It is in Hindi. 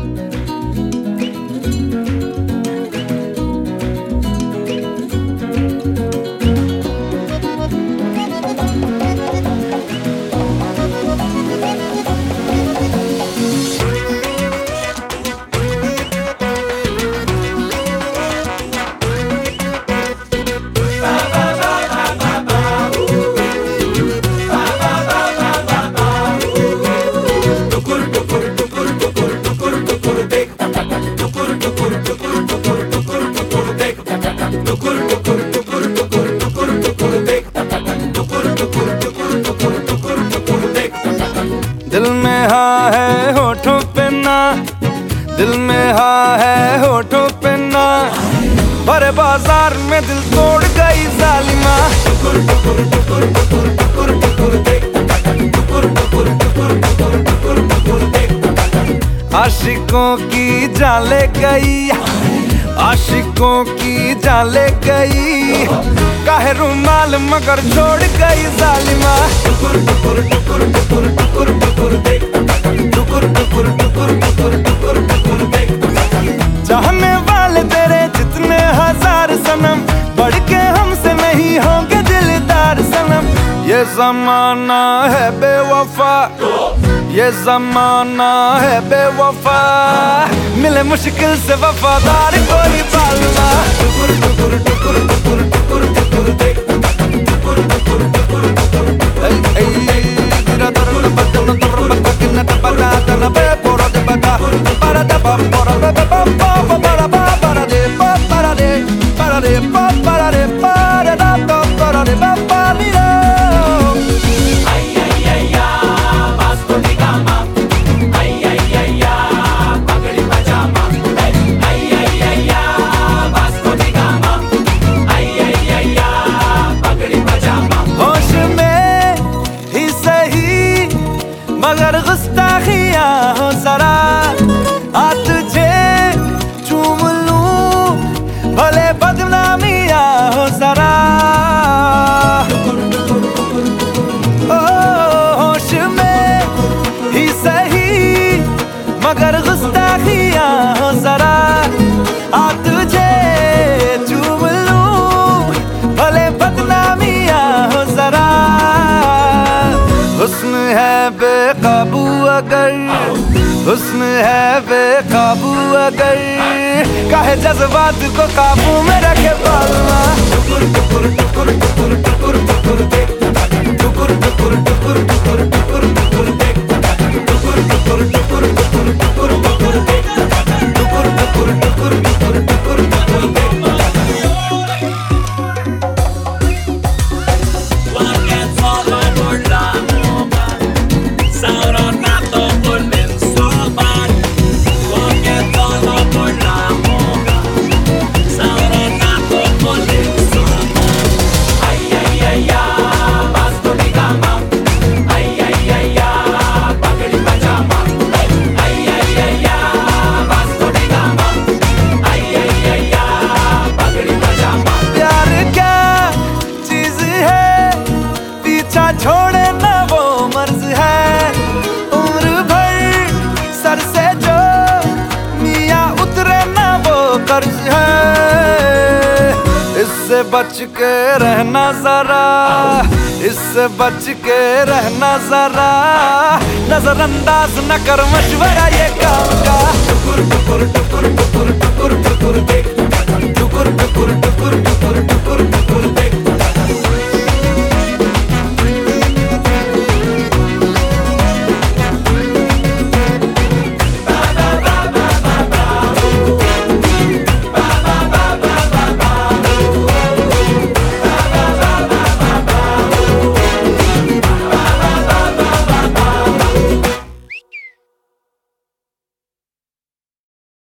Música दिल में हा है होठों पे ना। दिल में हाँ है होठों पे ना। भरे बाज़ार में दिल तोड़ गई जालिमा। आशिकों की जाले गई, आशिकों की जाले गई। काहे रुमाल मगर छोड़ गई जालिमा। चाहने वाले तेरे जितने हज़ार सनम बढ़ के हमसे नहीं होंगे दिलदार सनम। ये जमाना है बेवफा। ये जमाना है बेवफा। मिले मुश्किल से वफादार कोई पालना टुकुर टुकुर होश बेकाबू अगर हुस्न है बेकाबू अगर। कहे जज्बात को काबू में रखे पालना इससे बच के रहना जरा, इससे बच के रहना जरा। नजरअंदाज न कर मशवरा ये काम का। टुकुर टुकुर टुकुर टुकुर टुकुर टुकुर टुकुर टुकुर टुकुर टुकुर